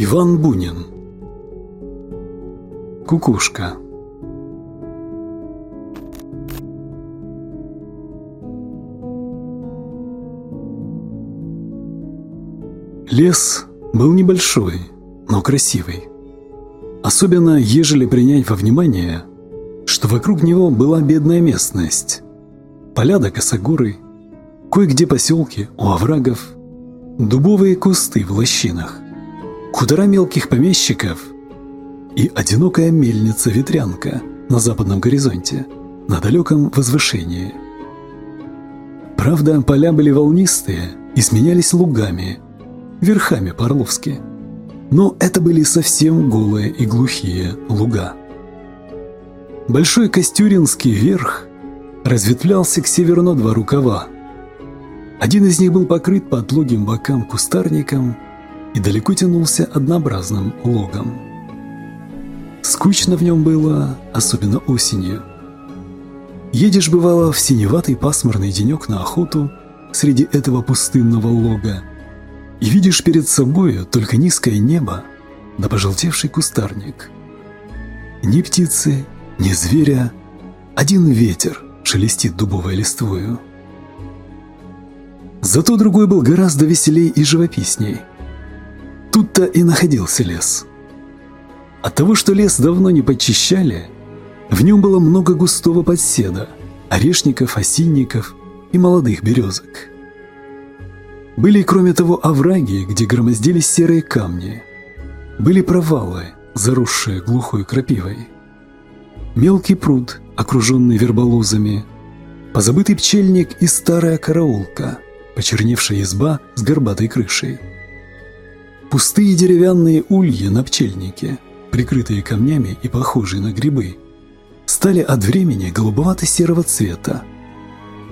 Иван Бунин Кукушка Лес был небольшой, но красивый. Особенно, ежели принять во внимание, что вокруг него была бедная местность. Поля до косогоры, кое-где поселки у оврагов, дубовые кусты в лощинах, хутора мелких помещиков и одинокая мельница-ветрянка на западном горизонте, на далеком возвышении. Правда, поля были волнистые и сменялись лугами, верхами по-орловски. Но это были совсем голые и глухие луга. Большой Костюринский верх разветвлялся к северу на два рукава. Один из них был покрыт по отлогим бокам кустарником и далеко тянулся однообразным логом. Скучно в нем было, особенно осенью. Едешь, бывало, в синеватый пасмурный денек на охоту среди этого пустынного лога, и видишь перед собою только низкое небо да пожелтевший кустарник. Ни птицы, ни зверя, один ветер шелестит дубовой листвою. Зато другой был гораздо веселей и живописней. Тут-то и находился лес. От того, что лес давно не подчищали, в нем было много густого подседа, орешников, осинников и молодых березок. Были, кроме того, овраги, где громоздились серые камни. Были провалы, заросшие глухой крапивой. Мелкий пруд, окруженный верболозами, позабытый пчельник и старая караулка, почерневшая изба с горбатой крышей. Пустые деревянные ульи на пчельнике, прикрытые камнями и похожие на грибы, стали от времени голубовато-серого цвета,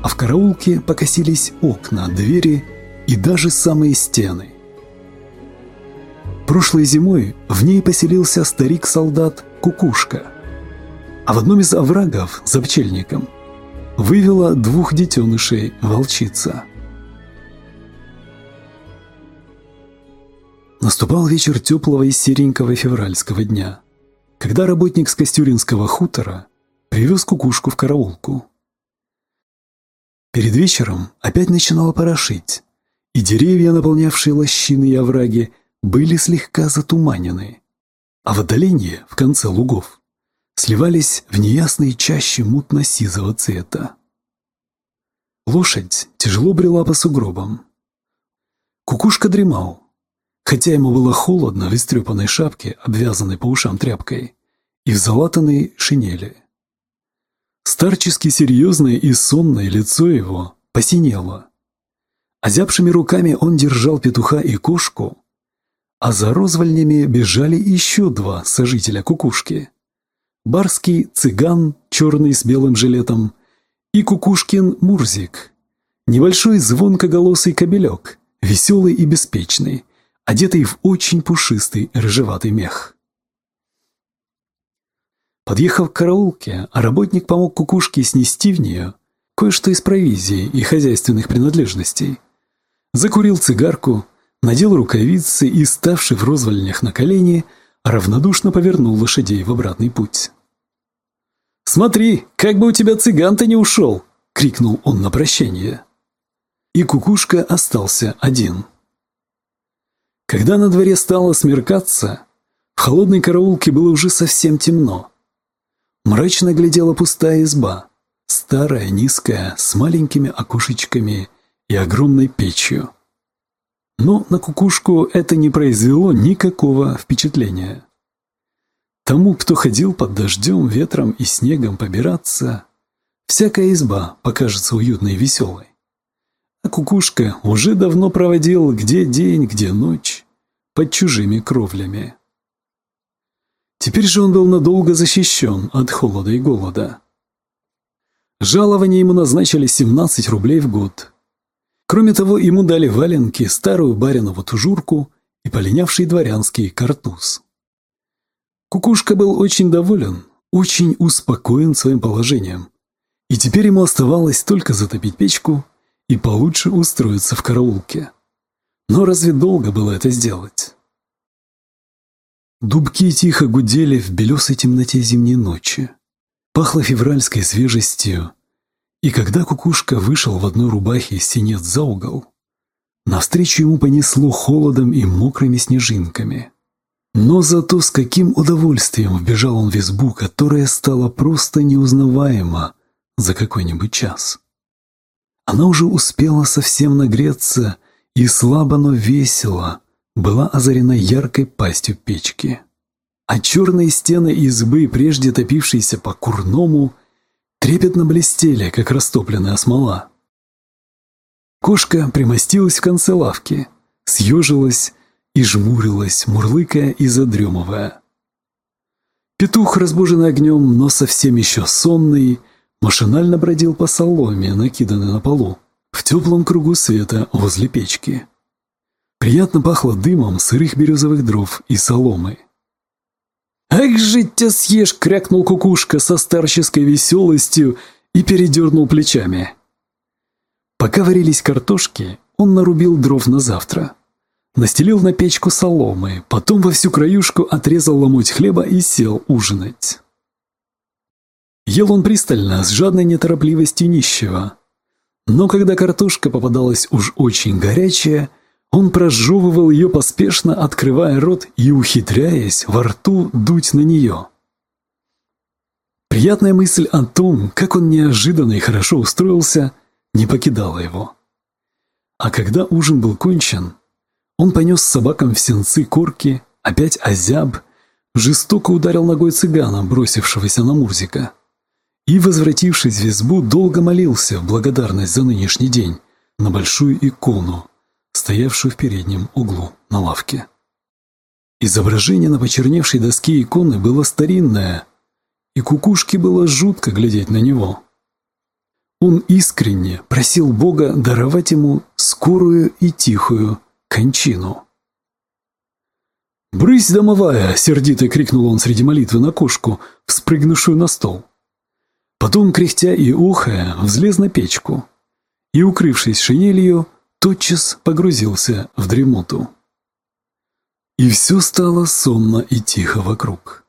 а в караулке покосились окна, двери и даже самые стены. Прошлой зимой в ней поселился старик-солдат Кукушка, а в одном из оврагов за пчельником вывела двух детенышей волчица. Наступал вечер теплого и серенького февральского дня, когда работник с Костюринского хутора привез кукушку в караулку. Перед вечером опять начинало порошить, и деревья, наполнявшие лощины и овраги, были слегка затуманены, а в отдалении, в конце лугов, сливались в неясные чаще мутно-сизого цвета. Лошадь тяжело брела по сугробам. Кукушка дремал, хотя ему было холодно в истрепанной шапке, обвязанной по ушам тряпкой, и в залатанной шинели. Старчески серьезное и сонное лицо его посинело, Озябшими руками он держал петуха и кошку, а за розвальнями бежали еще два сожителя кукушки. Барский цыган, черный с белым жилетом, и кукушкин Мурзик, небольшой звонкоголосый кобелек, веселый и беспечный, одетый в очень пушистый рыжеватый мех. Подъехав к караулке, работник помог кукушке снести в нее кое-что из провизии и хозяйственных принадлежностей закурил цигарку, надел рукавицы и, ставший в розвальнях на колени, равнодушно повернул лошадей в обратный путь. «Смотри, как бы у тебя цыган-то не ушел!» — крикнул он на прощание. И кукушка остался один. Когда на дворе стало смеркаться, в холодной караулке было уже совсем темно. Мрачно глядела пустая изба, старая, низкая, с маленькими окошечками и огромной печью. Но на кукушку это не произвело никакого впечатления. Тому, кто ходил под дождем, ветром и снегом побираться, всякая изба покажется уютной и веселой. А кукушка уже давно проводил где день, где ночь, под чужими кровлями. Теперь же он был надолго защищен от холода и голода. Жалование ему назначили 17 рублей в год, Кроме того, ему дали валенки, старую баринову тужурку и полинявший дворянский картуз. Кукушка был очень доволен, очень успокоен своим положением. И теперь ему оставалось только затопить печку и получше устроиться в караулке. Но разве долго было это сделать? Дубки тихо гудели в белесой темноте зимней ночи. Пахло февральской свежестью, и когда кукушка вышел в одной рубахе синец за угол, навстречу ему понесло холодом и мокрыми снежинками. Но зато с каким удовольствием вбежал он в избу, которая стала просто неузнаваема за какой-нибудь час. Она уже успела совсем нагреться и слабо, но весело была озарена яркой пастью печки. А черные стены избы, прежде топившиеся по курному, трепетно блестели, как растопленная смола. Кошка примостилась в конце лавки, съежилась и жмурилась, мурлыкая и задремывая. Петух, разбуженный огнем, но совсем еще сонный, машинально бродил по соломе, накиданной на полу, в теплом кругу света возле печки. Приятно пахло дымом сырых березовых дров и соломы. «Ах, жить тебя съешь!» — крякнул кукушка со старческой веселостью и передернул плечами. Пока варились картошки, он нарубил дров на завтра. Настелил на печку соломы, потом во всю краюшку отрезал ломоть хлеба и сел ужинать. Ел он пристально, с жадной неторопливостью нищего. Но когда картошка попадалась уж очень горячая, он прожевывал ее поспешно, открывая рот и ухитряясь во рту дуть на нее. Приятная мысль о том, как он неожиданно и хорошо устроился, не покидала его. А когда ужин был кончен, он понес собакам в сенцы корки, опять озяб, жестоко ударил ногой цыгана, бросившегося на Мурзика и, возвратившись в избу, долго молился в благодарность за нынешний день на большую икону, стоявшую в переднем углу на лавке. Изображение на почерневшей доске иконы было старинное, и кукушке было жутко глядеть на него. Он искренне просил Бога даровать ему скорую и тихую кончину. «Брысь, домовая!» — сердито крикнул он среди молитвы на кошку, вспрыгнувшую на стол. Потом, кряхтя и ухая, взлез на печку и, укрывшись шинелью, тотчас погрузился в дремоту. И все стало сонно и тихо вокруг.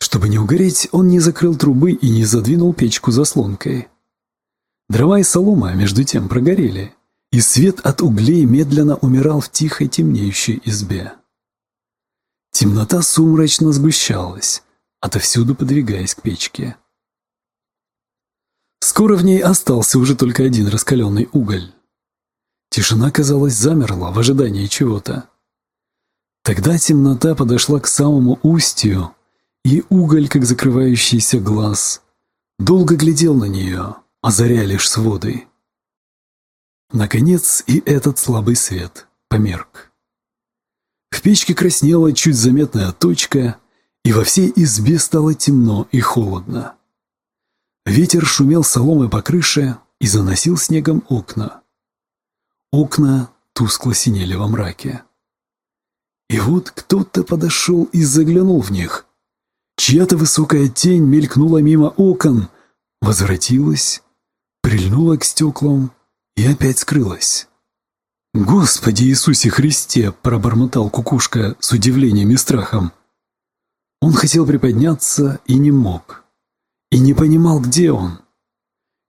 Чтобы не угореть, он не закрыл трубы и не задвинул печку заслонкой. Дрова и солома, между тем, прогорели, и свет от углей медленно умирал в тихой темнеющей избе. Темнота сумрачно сгущалась, отовсюду подвигаясь к печке. Скоро в ней остался уже только один раскаленный уголь. Тишина, казалось, замерла в ожидании чего-то. Тогда темнота подошла к самому устью, и уголь, как закрывающийся глаз, долго глядел на нее, озаря лишь своды. Наконец и этот слабый свет померк. В печке краснела чуть заметная точка, и во всей избе стало темно и холодно. Ветер шумел соломой по крыше и заносил снегом окна. Окна тускло синели во мраке. И вот кто-то подошел и заглянул в них. Чья-то высокая тень мелькнула мимо окон, возвратилась, прильнула к стеклам и опять скрылась. «Господи Иисусе Христе!» – пробормотал кукушка с удивлением и страхом. Он хотел приподняться и не мог и не понимал, где он.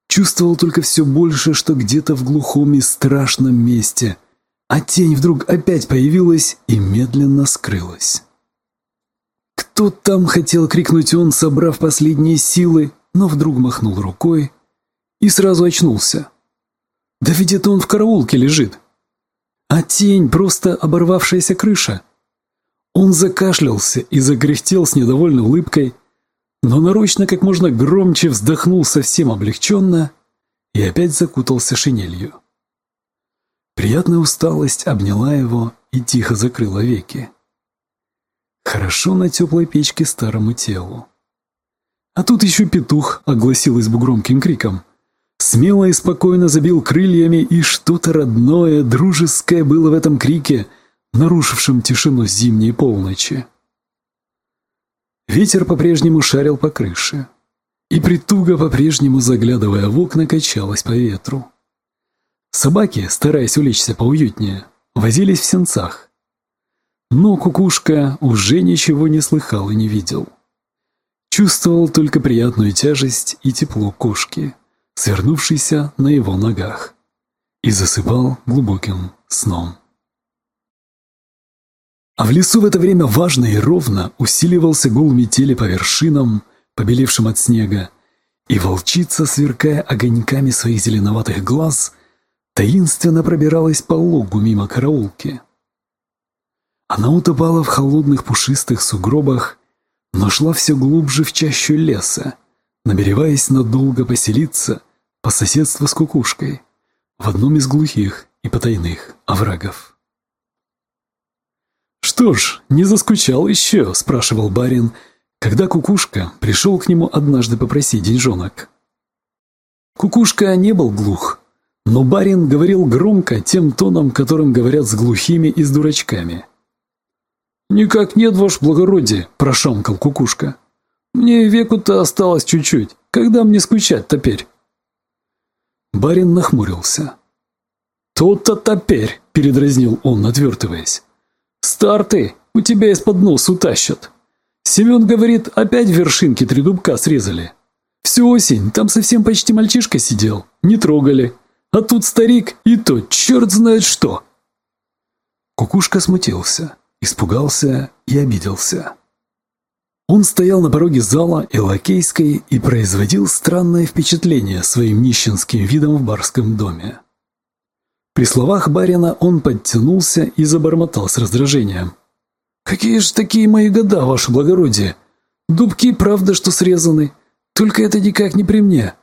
Чувствовал только все больше, что где-то в глухом и страшном месте, а тень вдруг опять появилась и медленно скрылась. «Кто там?» — хотел крикнуть он, собрав последние силы, но вдруг махнул рукой и сразу очнулся. «Да ведь это он в караулке лежит!» А тень — просто оборвавшаяся крыша. Он закашлялся и закряхтел с недовольной улыбкой, но нарочно как можно громче вздохнул совсем облегченно и опять закутался шинелью. Приятная усталость обняла его и тихо закрыла веки. Хорошо на теплой печке старому телу. А тут еще петух огласил избу громким криком. Смело и спокойно забил крыльями, и что-то родное, дружеское было в этом крике, нарушившем тишину зимней полночи. Ветер по-прежнему шарил по крыше, и притуга по-прежнему, заглядывая в окна, качалась по ветру. Собаки, стараясь улечься поуютнее, возились в сенцах. Но кукушка уже ничего не слыхал и не видел. Чувствовал только приятную тяжесть и тепло кошки, свернувшейся на его ногах, и засыпал глубоким сном. А в лесу в это время важно и ровно усиливался гул метели по вершинам, побелевшим от снега, и волчица, сверкая огоньками своих зеленоватых глаз, таинственно пробиралась по логу мимо караулки. Она утопала в холодных пушистых сугробах, но шла все глубже в чащу леса, намереваясь надолго поселиться по соседству с кукушкой в одном из глухих и потайных оврагов. «Что ж, не заскучал еще?» – спрашивал барин, когда Кукушка пришел к нему однажды попросить деньжонок. Кукушка не был глух, но барин говорил громко тем тоном, которым говорят с глухими и с дурачками. «Никак нет, ваше благородие», – прошамкал Кукушка. «Мне веку-то осталось чуть-чуть. Когда мне скучать теперь?» Барин нахмурился. «То-то теперь», – передразнил он, отвертываясь. Старты у тебя из-под нос утащат. Семен говорит, опять вершинки три дубка срезали. Всю осень там совсем почти мальчишка сидел, не трогали. А тут старик и то черт знает что. Кукушка смутился, испугался и обиделся. Он стоял на пороге зала Элакейской и производил странное впечатление своим нищенским видом в барском доме. При словах барина он подтянулся и забормотал с раздражением. «Какие же такие мои года, ваше благородие? Дубки, правда, что срезаны. Только это никак не при мне.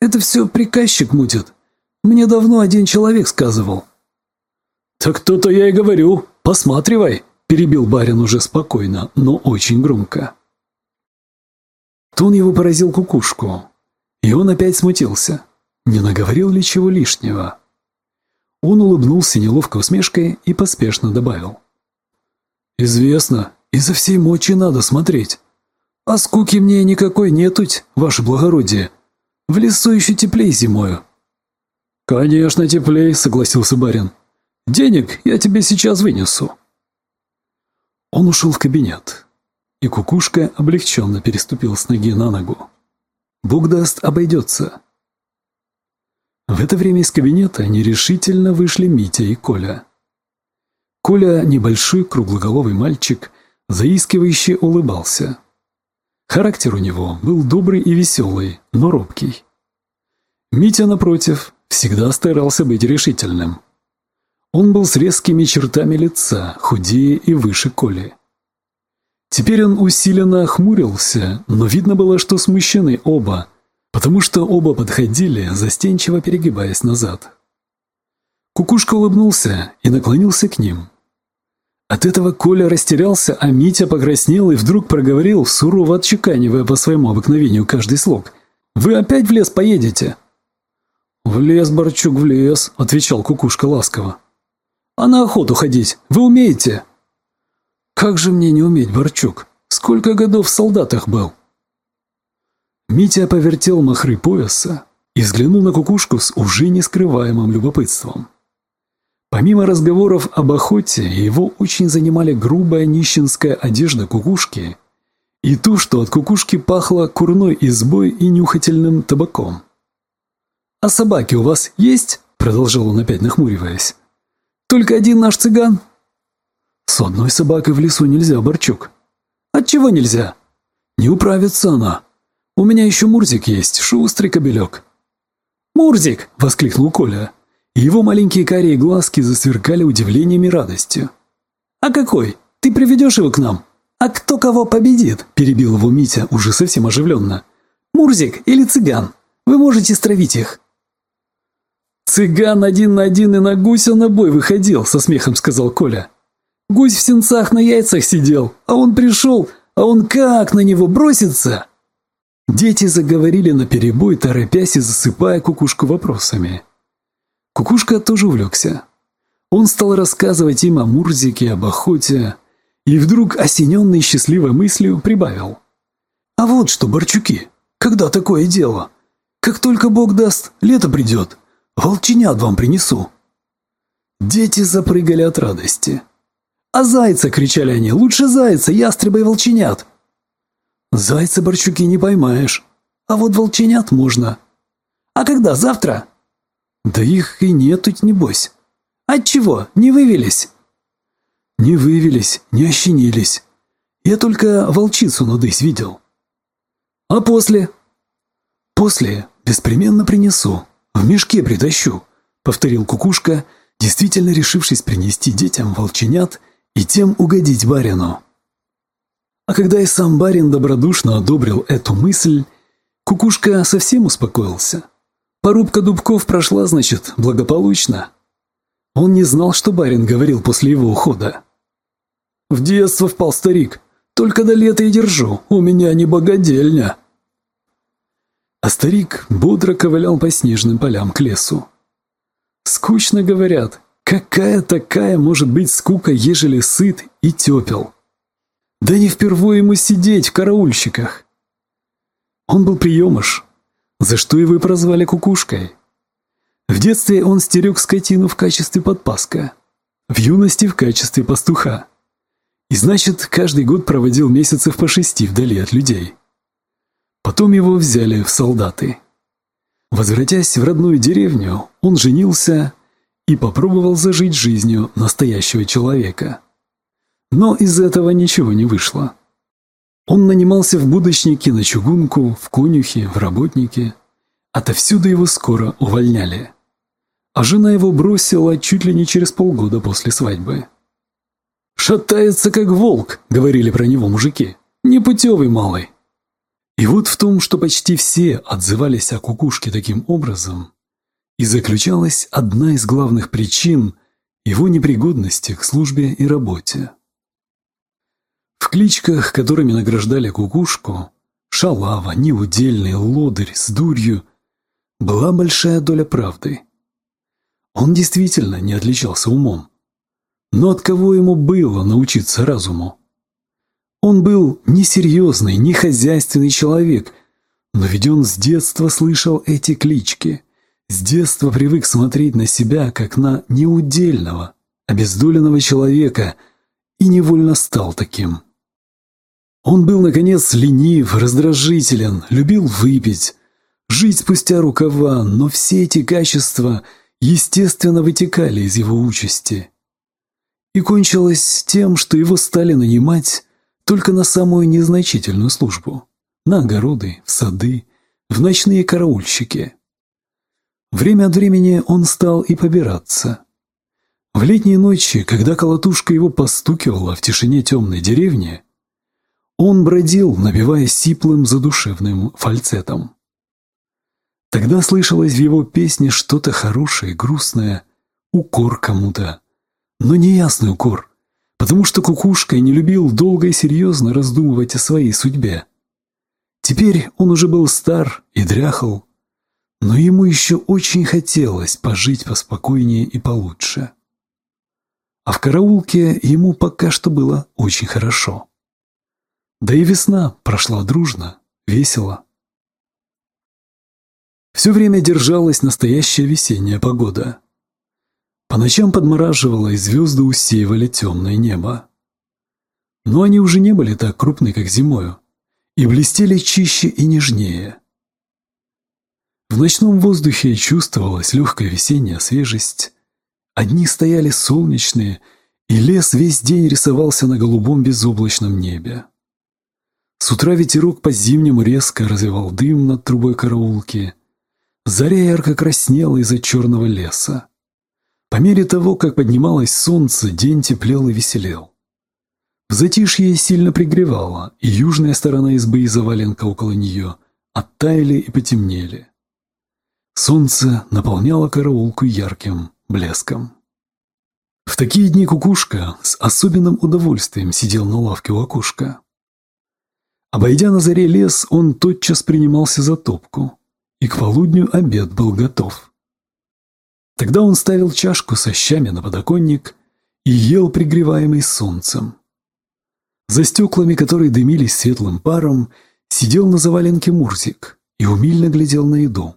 Это все приказчик мутит. Мне давно один человек сказывал». «Так то-то я и говорю. Посматривай», – перебил барин уже спокойно, но очень громко. Тон его поразил кукушку, и он опять смутился. Не наговорил ли чего лишнего? Он улыбнулся неловко усмешкой и поспешно добавил. «Известно, изо всей мочи надо смотреть. А скуки мне никакой нетуть, ваше благородие. В лесу еще теплей зимою». «Конечно, теплей», — согласился барин. «Денег я тебе сейчас вынесу». Он ушел в кабинет, и кукушка облегченно переступил с ноги на ногу. «Бог даст, обойдется. В это время из кабинета нерешительно вышли Митя и Коля. Коля, небольшой круглоголовый мальчик, заискивающе улыбался. Характер у него был добрый и веселый, но робкий. Митя, напротив, всегда старался быть решительным. Он был с резкими чертами лица, худее и выше Коли. Теперь он усиленно охмурился, но видно было, что смущены оба – потому что оба подходили, застенчиво перегибаясь назад. Кукушка улыбнулся и наклонился к ним. От этого Коля растерялся, а Митя покраснел и вдруг проговорил, сурово отчеканивая по своему обыкновению каждый слог. «Вы опять в лес поедете?» «В лес, Борчук, в лес», — отвечал Кукушка ласково. «А на охоту ходить вы умеете?» «Как же мне не уметь, Борчук? Сколько годов в солдатах был?» Митя повертел махры пояса и взглянул на кукушку с уже нескрываемым любопытством. Помимо разговоров об охоте, его очень занимали грубая нищенская одежда кукушки и то, что от кукушки пахло курной избой и нюхательным табаком. «А собаки у вас есть?» – продолжал он опять нахмуриваясь. «Только один наш цыган?» «С одной собакой в лесу нельзя, Борчук». «Отчего нельзя?» «Не управится она. У меня еще Мурзик есть, шустрый кобелек». «Мурзик!» – воскликнул Коля. Его маленькие карие глазки засверкали удивлением и радостью. «А какой? Ты приведешь его к нам? А кто кого победит?» – перебил его Митя уже совсем оживленно. «Мурзик или цыган? Вы можете стравить их». «Цыган один на один и на гуся на бой выходил», – со смехом сказал Коля. «Гусь в сенцах на яйцах сидел, а он пришел, а он как на него бросится!» Дети заговорили наперебой, торопясь и засыпая кукушку вопросами. Кукушка тоже увлекся. Он стал рассказывать им о Мурзике, об охоте, и вдруг, осененный счастливой мыслью, прибавил. «А вот что, Борчуки, когда такое дело? Как только Бог даст, лето придет, волченят вам принесу». Дети запрыгали от радости. «А зайца!» — кричали они. «Лучше зайца, ястреба и волченят!» «Зайца, Борчуки, не поймаешь, а вот волченят можно». «А когда? Завтра?» «Да их и нет тут, небось». «Отчего? Не вывелись?» «Не вывелись, не ощенились. Я только волчицу надысь видел». «А после?» «После беспременно принесу, в мешке притащу», — повторил кукушка, действительно решившись принести детям волченят и тем угодить барину. А когда и сам барин добродушно одобрил эту мысль, кукушка совсем успокоился. Порубка дубков прошла, значит, благополучно. Он не знал, что барин говорил после его ухода. «В детство впал старик. Только до лета и держу. У меня не богадельня». А старик бодро ковылял по снежным полям к лесу. Скучно говорят, какая такая может быть скука, ежели сыт и тепел. Да не впервые ему сидеть в караульщиках. Он был приемыш, за что его и прозвали кукушкой. В детстве он стерег скотину в качестве подпаска, в юности в качестве пастуха. И значит, каждый год проводил месяцев по шести вдали от людей. Потом его взяли в солдаты. Возвратясь в родную деревню, он женился и попробовал зажить жизнью настоящего человека. Но из этого ничего не вышло. Он нанимался в будочнике на чугунку, в конюхе, в работнике. Отовсюду его скоро увольняли. А жена его бросила чуть ли не через полгода после свадьбы. «Шатается, как волк», — говорили про него мужики. «Непутевый малый». И вот в том, что почти все отзывались о кукушке таким образом, и заключалась одна из главных причин его непригодности к службе и работе. В кличках, которыми награждали кукушку, шалава, неудельный, лодырь с дурью, была большая доля правды. Он действительно не отличался умом. Но от кого ему было научиться разуму? Он был несерьезный, не хозяйственный человек, но ведь он с детства слышал эти клички, с детства привык смотреть на себя, как на неудельного, обездоленного человека, и невольно стал таким. Он был, наконец, ленив, раздражителен, любил выпить, жить спустя рукава, но все эти качества, естественно, вытекали из его участи. И кончилось тем, что его стали нанимать только на самую незначительную службу – на огороды, в сады, в ночные караульщики. Время от времени он стал и побираться. В летние ночи, когда колотушка его постукивала в тишине темной деревни, он бродил, напевая сиплым задушевным фальцетом. Тогда слышалось в его песне что-то хорошее, грустное, укор кому-то. Но неясный укор, потому что кукушка не любил долго и серьезно раздумывать о своей судьбе. Теперь он уже был стар и дряхал, но ему еще очень хотелось пожить поспокойнее и получше. А в караулке ему пока что было очень хорошо. Да и весна прошла дружно, весело. Все время держалась настоящая весенняя погода. По ночам подмораживало, и звезды усеивали темное небо. Но они уже не были так крупны, как зимою, и блестели чище и нежнее. В ночном воздухе чувствовалась легкая весенняя свежесть. Одни стояли солнечные, и лес весь день рисовался на голубом безоблачном небе. С утра ветерок по-зимнему резко развивал дым над трубой караулки. Заря ярко краснела из-за черного леса. По мере того, как поднималось солнце, день теплел и веселел. В затишье сильно пригревало, и южная сторона избы и заваленка около нее оттаяли и потемнели. Солнце наполняло караулку ярким блеском. В такие дни кукушка с особенным удовольствием сидел на лавке у окошка. Обойдя на заре лес, он тотчас принимался за топку, и к полудню обед был готов. Тогда он ставил чашку со щами на подоконник и ел, пригреваемый солнцем. За стеклами, которые дымились светлым паром, сидел на заваленке Мурзик и умильно глядел на еду.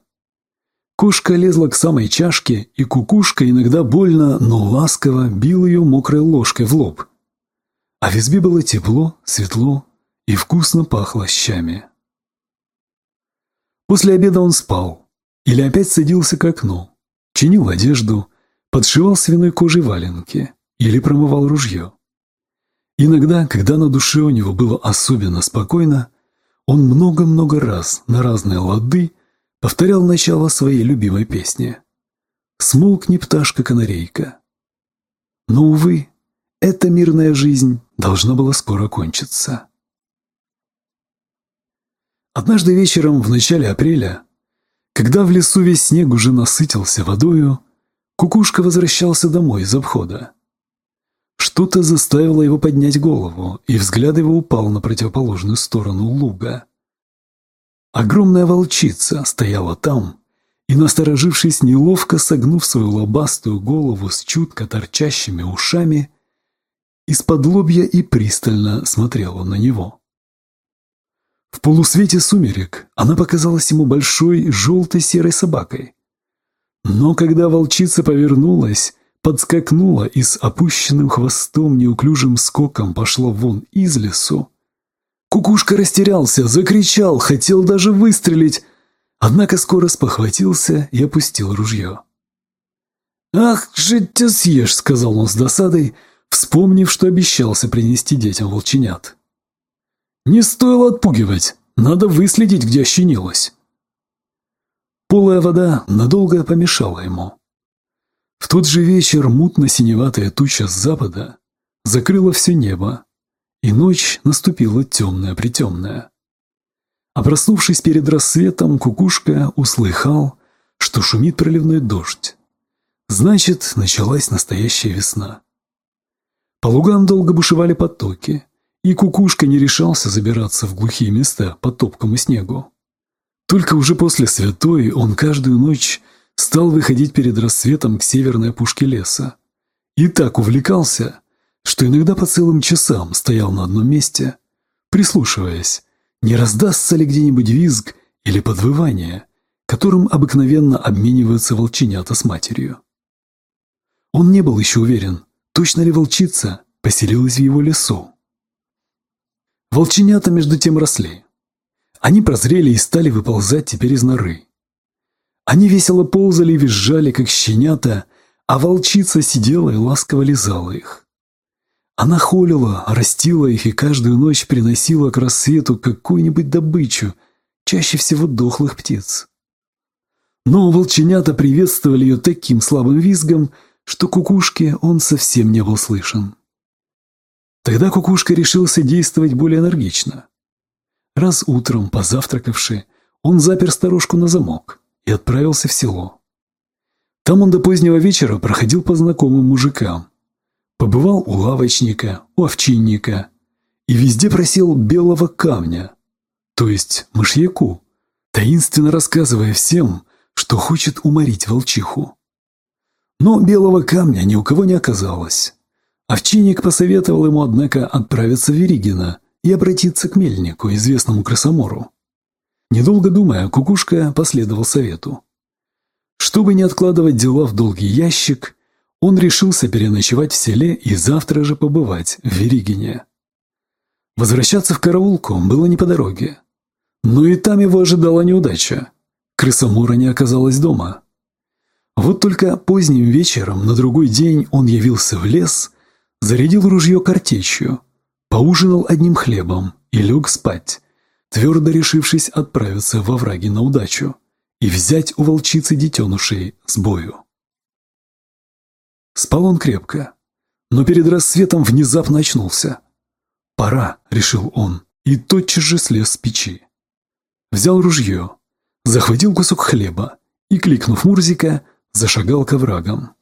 Кошка лезла к самой чашке, и кукушка иногда больно, но ласково бил ее мокрой ложкой в лоб а в избе было тепло, светло и вкусно пахло щами. После обеда он спал или опять садился к окну, чинил одежду, подшивал свиной кожей валенки или промывал ружье. Иногда, когда на душе у него было особенно спокойно, он много-много раз на разные лады повторял начало своей любимой песни. «Смолкни, пташка-канарейка». Но, увы, эта мирная жизнь должна была скоро кончиться. Однажды вечером в начале апреля, когда в лесу весь снег уже насытился водою, Кукушка возвращался домой из обхода. Что-то заставило его поднять голову, и взгляд его упал на противоположную сторону луга. Огромная волчица стояла там, и, насторожившись, неловко согнув свою лобастую голову с чутко торчащими ушами, из-под лобья и пристально смотрела на него. В полусвете сумерек она показалась ему большой желтой серой собакой. Но когда волчица повернулась, подскакнула и с опущенным хвостом неуклюжим скоком пошла вон из лесу, Кукушка растерялся, закричал, хотел даже выстрелить, однако скоро спохватился и опустил ружье. «Ах, жить тебя съешь», — сказал он с досадой, вспомнив, что обещался принести детям волченят. «Не стоило отпугивать, надо выследить, где ощенилась». Полая вода надолго помешала ему. В тот же вечер мутно-синеватая туча с запада закрыла все небо, и ночь наступила темная-притемная. А проснувшись перед рассветом, кукушка услыхал, что шумит проливной дождь. Значит, началась настоящая весна. По лугам долго бушевали потоки, и кукушка не решался забираться в глухие места по топкому снегу. Только уже после святой он каждую ночь стал выходить перед рассветом к северной опушке леса. И так увлекался, что иногда по целым часам стоял на одном месте, прислушиваясь, не раздастся ли где-нибудь визг или подвывание, которым обыкновенно обмениваются волченята с матерью. Он не был еще уверен, точно ли волчица поселилась в его лесу. Волченята между тем росли. Они прозрели и стали выползать теперь из норы. Они весело ползали и визжали, как щенята, а волчица сидела и ласково лизала их. Она холила, растила их и каждую ночь приносила к рассвету какую-нибудь добычу, чаще всего дохлых птиц. Но волченята приветствовали ее таким слабым визгом, что кукушке он совсем не был слышен. Тогда кукушка решился действовать более энергично. Раз утром, позавтракавши, он запер старушку на замок и отправился в село. Там он до позднего вечера проходил по знакомым мужикам, Побывал у лавочника, у овчинника и везде просил белого камня, то есть мышьяку, таинственно рассказывая всем, что хочет уморить волчиху. Но белого камня ни у кого не оказалось. Овчинник посоветовал ему, однако, отправиться в Веригино и обратиться к мельнику, известному красомору. Недолго думая, кукушка последовал совету. Чтобы не откладывать дела в долгий ящик, он решился переночевать в селе и завтра же побывать в Веригине. Возвращаться в караулку было не по дороге. Но и там его ожидала неудача. Крысомора не оказалась дома. Вот только поздним вечером на другой день он явился в лес, зарядил ружье картечью, поужинал одним хлебом и лег спать, твердо решившись отправиться во враги на удачу и взять у волчицы детенышей с бою. Спал он крепко, но перед рассветом внезапно очнулся. «Пора», — решил он, и тотчас же слез с печи. Взял ружье, захватил кусок хлеба и, кликнув Мурзика, зашагал к оврагам.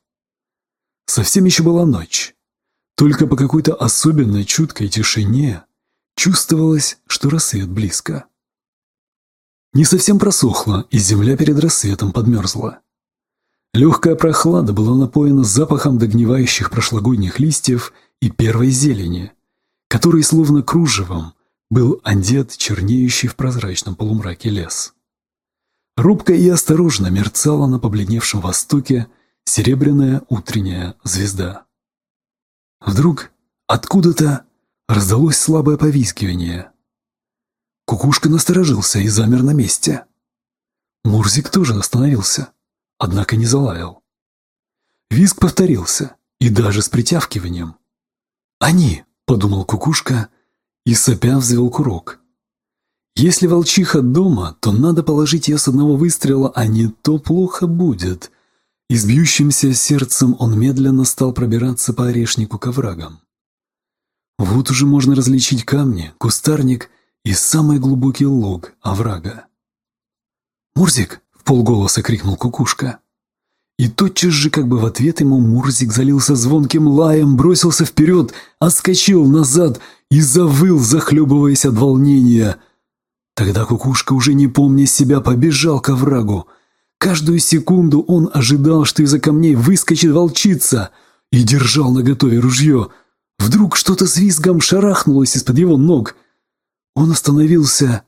Совсем еще была ночь. Только по какой-то особенной чуткой тишине чувствовалось, что рассвет близко. Не совсем просохла, и земля перед рассветом подмерзла. Легкая прохлада была напоена запахом догнивающих прошлогодних листьев и первой зелени, который словно кружевом был одет чернеющий в прозрачном полумраке лес. Рубко и осторожно мерцала на побледневшем востоке серебряная утренняя звезда. Вдруг откуда-то раздалось слабое повискивание. Кукушка насторожился и замер на месте. Мурзик тоже остановился, однако не залаял. Визг повторился, и даже с притявкиванием. «Они!» — подумал кукушка и сопя взвел курок. «Если волчиха дома, то надо положить ее с одного выстрела, а не то плохо будет». И с бьющимся сердцем он медленно стал пробираться по орешнику к оврагам. Вот уже можно различить камни, кустарник и самый глубокий лог оврага. «Мурзик!» — в полголоса крикнул кукушка. И тотчас же, как бы в ответ ему, Мурзик залился звонким лаем, бросился вперед, отскочил назад и завыл, захлебываясь от волнения. Тогда кукушка, уже не помня себя, побежал к оврагу. Каждую секунду он ожидал, что из-за камней выскочит волчица, и держал наготове ружье. Вдруг что-то с визгом шарахнулось из-под его ног. Он остановился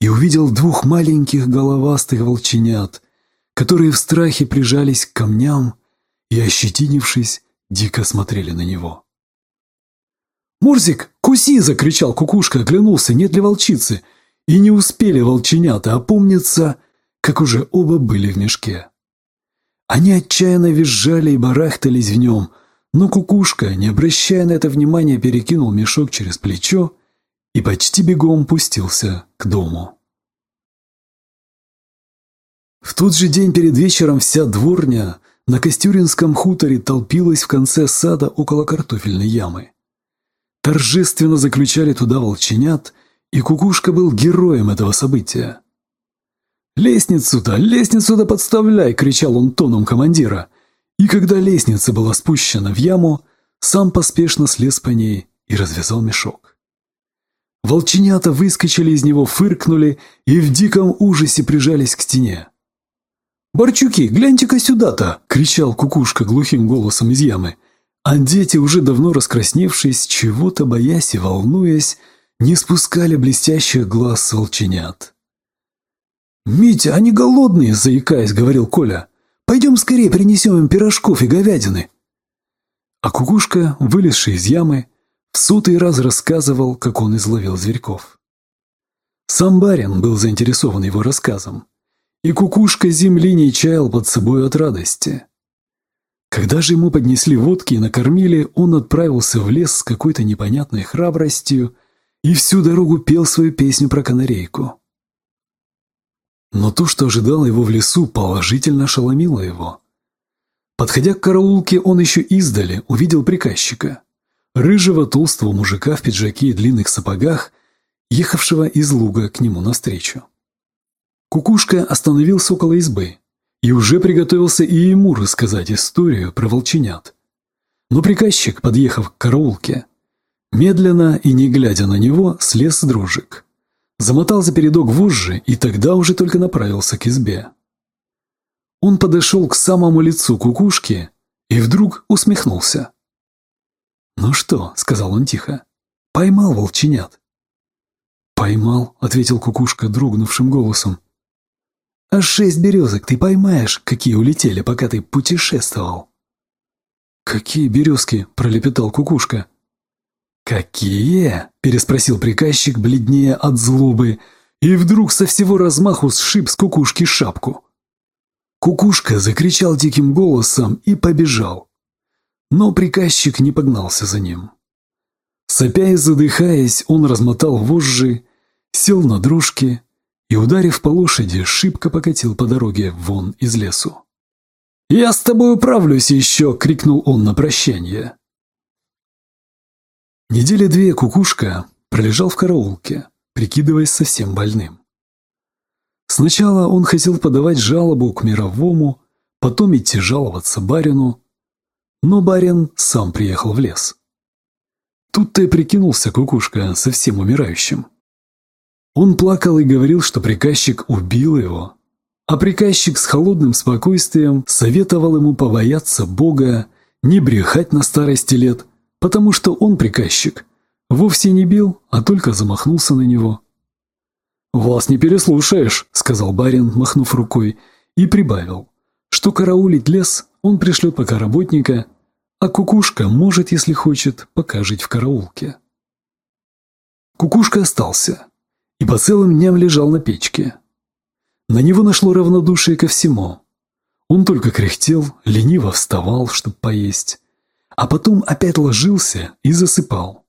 и увидел двух маленьких головастых волченят, которые в страхе прижались к камням и, ощетинившись, дико смотрели на него. «Мурзик, куси!» — закричал кукушка, оглянулся, нет ли волчицы, и не успели волченята опомниться — как уже оба были в мешке. Они отчаянно визжали и барахтались в нем, но кукушка, не обращая на это внимания, перекинул мешок через плечо и почти бегом пустился к дому. В тот же день перед вечером вся дворня на Костюринском хуторе толпилась в конце сада около картофельной ямы. Торжественно заключали туда волченят, и Кукушка был героем этого события. «Лестницу-то, лестницу-то подставляй!» – кричал он тоном командира. И когда лестница была спущена в яму, сам поспешно слез по ней и развязал мешок. Волченята выскочили из него, фыркнули и в диком ужасе прижались к стене. «Борчуки, гляньте-ка сюда-то!» – кричал кукушка глухим голосом из ямы. А дети, уже давно раскрасневшись, чего-то боясь и волнуясь, не спускали блестящих глаз с волченят. «Митя, они голодные!» – заикаясь, говорил Коля. «Пойдем скорее принесем им пирожков и говядины!» А кукушка, вылезший из ямы, в сотый раз рассказывал, как он изловил зверьков. Сам барин был заинтересован его рассказом, и кукушка земли не чаял под собой от радости. Когда же ему поднесли водки и накормили, он отправился в лес с какой-то непонятной храбростью и всю дорогу пел свою песню про канарейку. Но то, что ожидало его в лесу, положительно ошеломило его. Подходя к караулке, он еще издали увидел приказчика. Рыжего толстого мужика в пиджаке и длинных сапогах, ехавшего из луга к нему навстречу. Кукушка остановился около избы и уже приготовился и ему рассказать историю про волченят. Но приказчик, подъехав к караулке, медленно и не глядя на него, слез с дрожек. Замотал за передок вожжи и тогда уже только направился к избе. Он подошел к самому лицу кукушки и вдруг усмехнулся. «Ну что?» — сказал он тихо. «Поймал волченят». «Поймал», — ответил кукушка дрогнувшим голосом. «А шесть березок ты поймаешь, какие улетели, пока ты путешествовал». «Какие березки?» — пролепетал кукушка. «Какие?» – переспросил приказчик, бледнее от злобы, и вдруг со всего размаху сшиб с кукушки шапку. Кукушка закричал диким голосом и побежал. Но приказчик не погнался за ним. Сопя и задыхаясь, он размотал вожжи, сел на дружки и, ударив по лошади, шибко покатил по дороге вон из лесу. «Я с тобой управлюсь еще!» — крикнул он на прощание. Недели две кукушка пролежал в караулке, прикидываясь совсем больным. Сначала он хотел подавать жалобу к мировому, потом идти жаловаться барину, но барин сам приехал в лес. Тут-то и прикинулся кукушка совсем умирающим. Он плакал и говорил, что приказчик убил его, а приказчик с холодным спокойствием советовал ему побояться Бога, не брехать на старости лет – потому что он приказчик. Вовсе не бил, а только замахнулся на него. «Вас не переслушаешь», — сказал барин, махнув рукой, и прибавил, что караулить лес он пришлет пока работника, а кукушка может, если хочет, покажить в караулке. Кукушка остался и по целым дням лежал на печке. На него нашло равнодушие ко всему. Он только кряхтел, лениво вставал, чтобы поесть, а потом опять ложился и засыпал.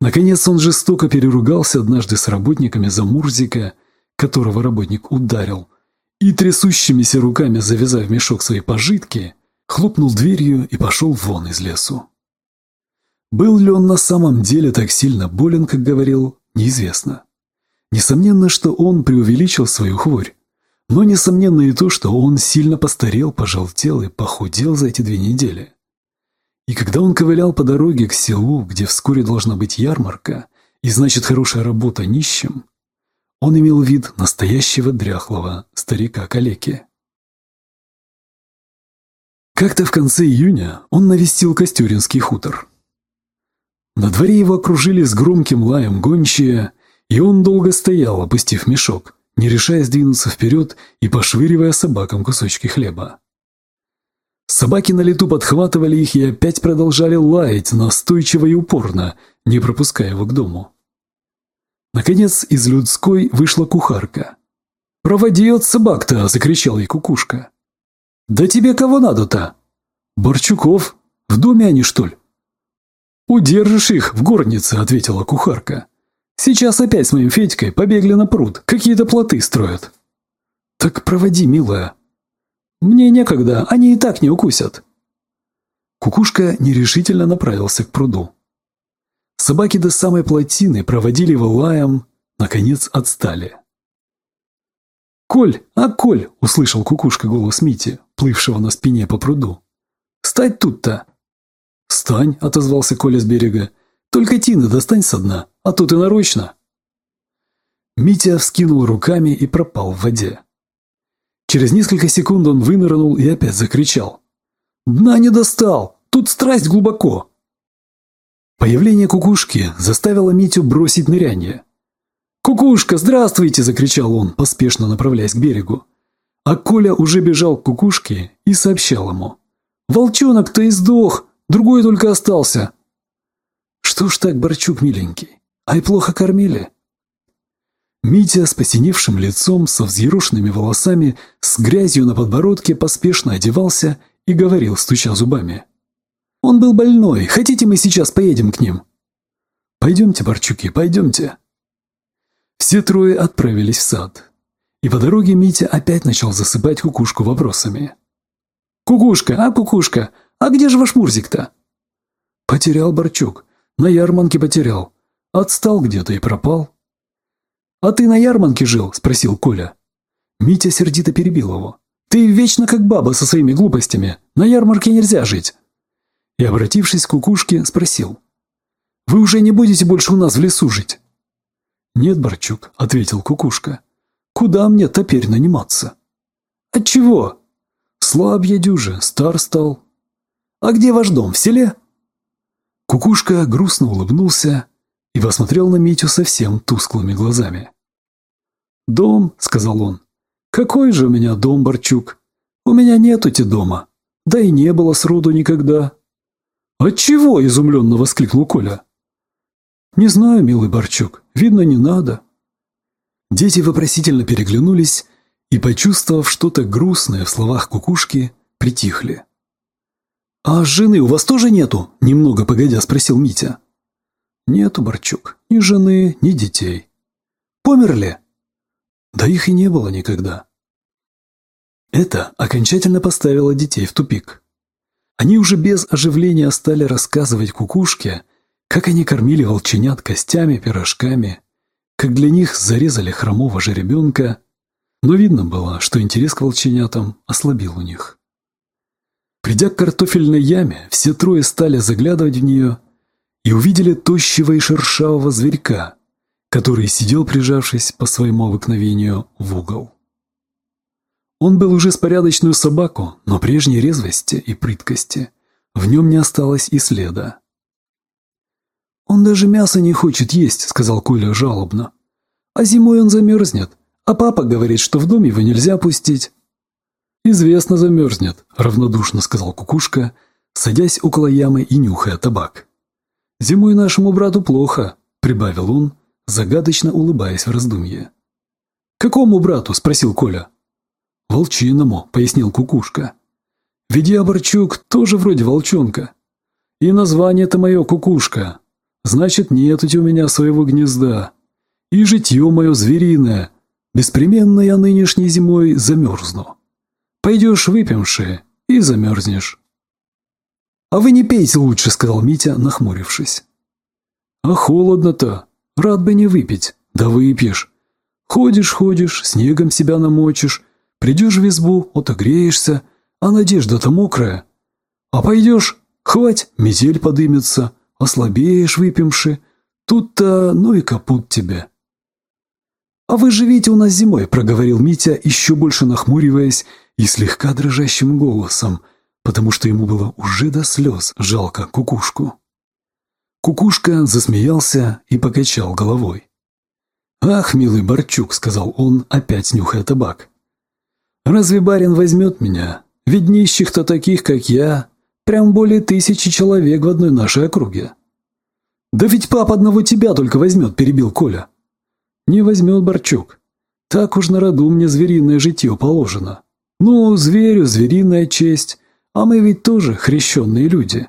Наконец он жестоко переругался однажды с работниками за Мурзика, которого работник ударил, и трясущимися руками завязав мешок своей пожитки, хлопнул дверью и пошел вон из лесу. Был ли он на самом деле так сильно болен, как говорил, неизвестно. Несомненно, что он преувеличил свою хворь. Но несомненно и то, что он сильно постарел, пожелтел и похудел за эти две недели. И когда он ковылял по дороге к селу, где вскоре должна быть ярмарка, и значит хорошая работа нищим, он имел вид настоящего дряхлого старика-калеки. Как-то в конце июня он навестил Костюринский хутор. На дворе его окружили с громким лаем гончие, и он долго стоял, опустив мешок, не решаясь двинуться вперед и пошвыривая собакам кусочки хлеба. Собаки на лету подхватывали их и опять продолжали лаять настойчиво и упорно, не пропуская его к дому. Наконец из людской вышла кухарка. «Проводи от собак-то!» – закричал ей кукушка. «Да тебе кого надо-то?» «Борчуков. В доме они, что ли?» «Удержишь их в горнице», – ответила кухарка. «Сейчас опять с моим Федькой побегли на пруд, какие-то плоты строят». «Так проводи, милая». «Мне некогда, они и так не укусят». Кукушка нерешительно направился к пруду. Собаки до самой плотины проводили его лаем, наконец отстали. «Коль, а Коль!» – услышал кукушка голос Мити, плывшего на спине по пруду. «Стать тут-то!» «Стань!» – отозвался Коля с берега. «Только Тина достань со дна, а тут и нарочно!» Митя вскинул руками и пропал в воде. Через несколько секунд он вынырнул и опять закричал. «Дна не достал! Тут страсть глубоко!» Появление кукушки заставило Митю бросить ныряние. «Кукушка, здравствуйте!» – закричал он, поспешно направляясь к берегу. А Коля уже бежал к кукушке и сообщал ему. «Волчонок-то и сдох, другой только остался». «Что ж так, Борчук, миленький, ай плохо кормили?» Митя с посиневшим лицом, со взъерошенными волосами, с грязью на подбородке поспешно одевался и говорил, стуча зубами. «Он был больной, хотите мы сейчас поедем к ним?» «Пойдемте, Борчуки, пойдемте». Все трое отправились в сад. И по дороге Митя опять начал засыпать кукушку вопросами. «Кукушка, а кукушка, а где же ваш Мурзик-то?» «Потерял Борчук. На ярманке потерял. Отстал где-то и пропал». «А ты на ярманке жил?» – спросил Коля. Митя сердито перебил его. «Ты вечно как баба со своими глупостями. На ярмарке нельзя жить». И, обратившись к кукушке, спросил. «Вы уже не будете больше у нас в лесу жить?» «Нет, Борчук», — ответил Кукушка. «Куда мне теперь наниматься?» «Отчего?» «Слаб я дюже, стар стал». «А где ваш дом, в селе?» Кукушка грустно улыбнулся и посмотрел на Митю совсем тусклыми глазами. «Дом», — сказал он. «Какой же у меня дом, Борчук? У меня нету те дома. Да и не было сроду никогда». «Отчего?» — изумленно воскликнул Коля. «Не знаю, милый Борчук, видно, не надо». Дети вопросительно переглянулись и, почувствовав что-то грустное в словах кукушки, притихли. «А жены у вас тоже нету?» – немного погодя спросил Митя. «Нету, Борчук, ни жены, ни детей. Померли?» «Да их и не было никогда». Это окончательно поставило детей в тупик. Они уже без оживления стали рассказывать кукушке, как они кормили волченят костями, пирожками, как для них зарезали хромого жеребенка, но видно было, что интерес к волченятам ослабил у них. Придя к картофельной яме, все трое стали заглядывать в нее и увидели тощего и шершавого зверька, который сидел, прижавшись по своему обыкновению в угол. Он был уже с порядочную собаку, но прежней резвости и прыткости в нем не осталось и следа. «Он даже мясо не хочет есть», — сказал Коля жалобно. «А зимой он замерзнет, а папа говорит, что в дом его нельзя пустить». «Известно замерзнет», — равнодушно сказал Кукушка, садясь около ямы и нюхая табак. «Зимой нашему брату плохо, прибавил он, загадочно улыбаясь в раздумье. «Какому брату?» – спросил Коля. «Волчиному», – пояснил Кукушка. «Ведь я, Борчук, тоже вроде волчонка. И название-то мое Кукушка. Значит, нет у меня своего гнезда. И житье мое звериное. Беспременно я нынешней зимой замерзну. Пойдешь выпьемши и замерзнешь». «А вы не пейте лучше», — сказал Митя, нахмурившись. «А холодно-то. Рад бы не выпить. Да выпьешь. Ходишь-ходишь, снегом себя намочишь, придешь в избу, отогреешься, а надежда-то мокрая. А пойдешь, хвать, метель подымется, ослабеешь выпьемши. Тут-то, ну и капут тебе». «А вы живите у нас зимой», — проговорил Митя, еще больше нахмуриваясь и слегка дрожащим голосом — потому что ему было уже до слез жалко кукушку. Кукушка засмеялся и покачал головой. «Ах, милый Борчук», — сказал он, опять нюхая табак. «Разве барин возьмет меня? Ведь нищих-то таких, как я, прям более тысячи человек в одной нашей округе». «Да ведь пап одного тебя только возьмет», — перебил Коля. «Не возьмет Борчук. Так уж на роду мне звериное житье положено. Ну, зверю звериная честь, а мы ведь тоже хрещенные люди.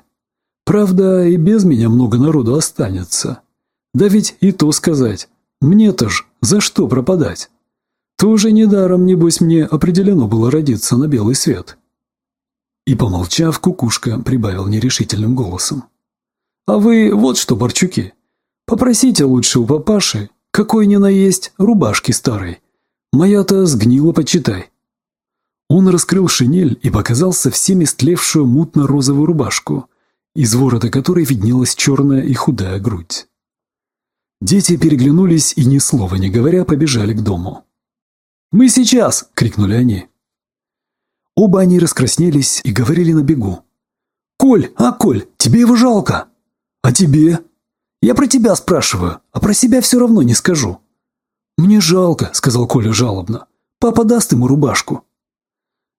Правда, и без меня много народу останется. Да ведь и то сказать. Мне-то ж за что пропадать? Тоже недаром, небось, мне определено было родиться на белый свет. И, помолчав, кукушка прибавил нерешительным голосом. «А вы вот что, Борчуки, попросите лучше у папаши, какой ни наесть рубашки старой. Моя-то сгнила, почитай. Он раскрыл шинель и показал совсем истлевшую мутно-розовую рубашку, из ворота которой виднелась черная и худая грудь. Дети переглянулись и, ни слова не говоря, побежали к дому. «Мы сейчас!» — крикнули они. Оба они раскраснелись и говорили на бегу. «Коль, а, Коль, тебе его жалко!» «А тебе?» «Я про тебя спрашиваю, а про себя все равно не скажу». «Мне жалко», — сказал Коля жалобно. «Папа даст ему рубашку».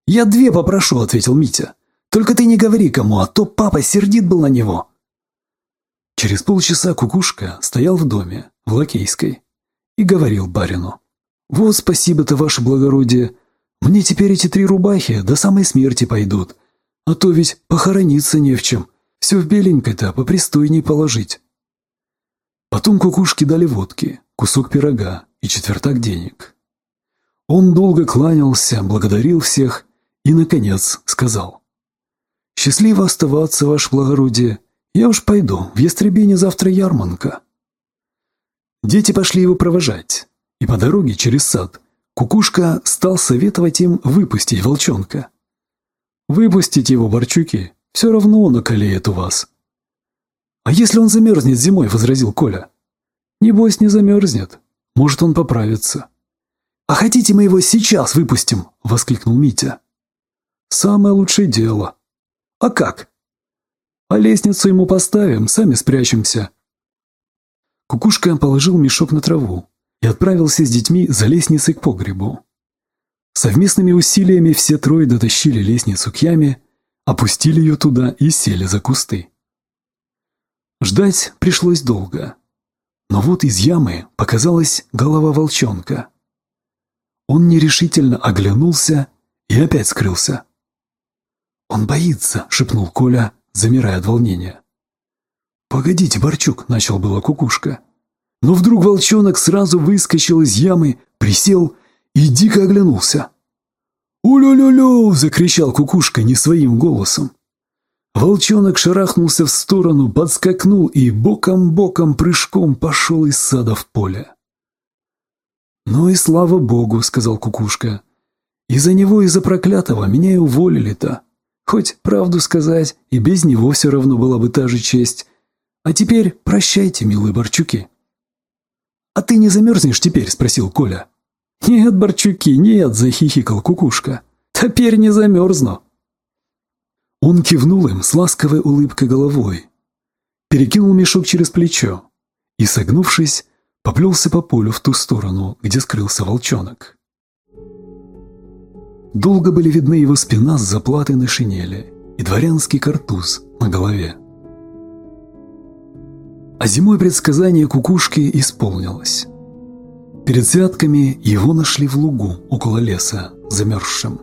«Я две попрошу», — ответил Митя. «Только ты не говори кому, а то папа сердит был на него». Через полчаса Кукушка стоял в доме, в Лакейской, и говорил барину. «Вот спасибо-то, ваше благородие. Мне теперь эти три рубахи до самой смерти пойдут. А то ведь похорониться не в чем. Все в беленькой-то попристойней положить». Потом Кукушке дали водки, кусок пирога и четвертак денег. Он долго кланялся, благодарил всех и, наконец, сказал. «Счастливо оставаться, ваше благородие. Я уж пойду, в Ястребине завтра ярманка». Дети пошли его провожать, и по дороге через сад Кукушка стал советовать им выпустить волчонка. «Выпустить его, Борчуки, все равно он околеет у вас». «А если он замерзнет зимой?» – возразил Коля. «Небось, не замерзнет. Может, он поправится». «А хотите, мы его сейчас выпустим?» – воскликнул Митя. Самое лучшее дело. А как? А лестницу ему поставим, сами спрячемся. Кукушка положил мешок на траву и отправился с детьми за лестницей к погребу. Совместными усилиями все трое дотащили лестницу к яме, опустили ее туда и сели за кусты. Ждать пришлось долго. Но вот из ямы показалась голова волчонка. Он нерешительно оглянулся и опять скрылся. «Он боится», — шепнул Коля, замирая от волнения. «Погодите, Борчук», — начал было кукушка. Но вдруг волчонок сразу выскочил из ямы, присел и дико оглянулся. «У-лю-лю-лю!» — закричал кукушка не своим голосом. Волчонок шарахнулся в сторону, подскакнул и боком-боком прыжком пошел из сада в поле. «Ну и слава богу», — сказал кукушка. «Из-за него, из-за проклятого, меня и уволили-то. Хоть, правду сказать, и без него все равно была бы та же честь. А теперь прощайте, милые Борчуки. «А ты не замерзнешь теперь?» – спросил Коля. «Нет, Борчуки, нет!» – захихикал Кукушка. «Теперь не замерзну!» Он кивнул им с ласковой улыбкой головой, перекинул мешок через плечо и, согнувшись, поплелся по полю в ту сторону, где скрылся волчонок. Долго были видны его спина с заплатой на шинели и дворянский картуз на голове. А зимой предсказание кукушки исполнилось. Перед святками его нашли в лугу около леса, замерзшим.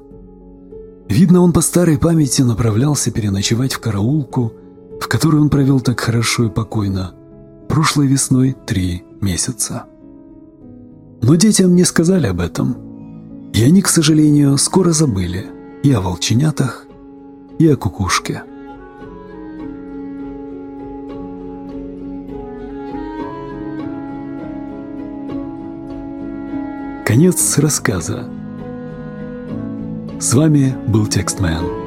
Видно, он по старой памяти направлялся переночевать в караулку, в которой он провел так хорошо и покойно, прошлой весной три месяца. Но детям не сказали об этом, и они, к сожалению, скоро забыли и о волченятах, и о кукушке. Конец рассказа. С вами был Текстмен.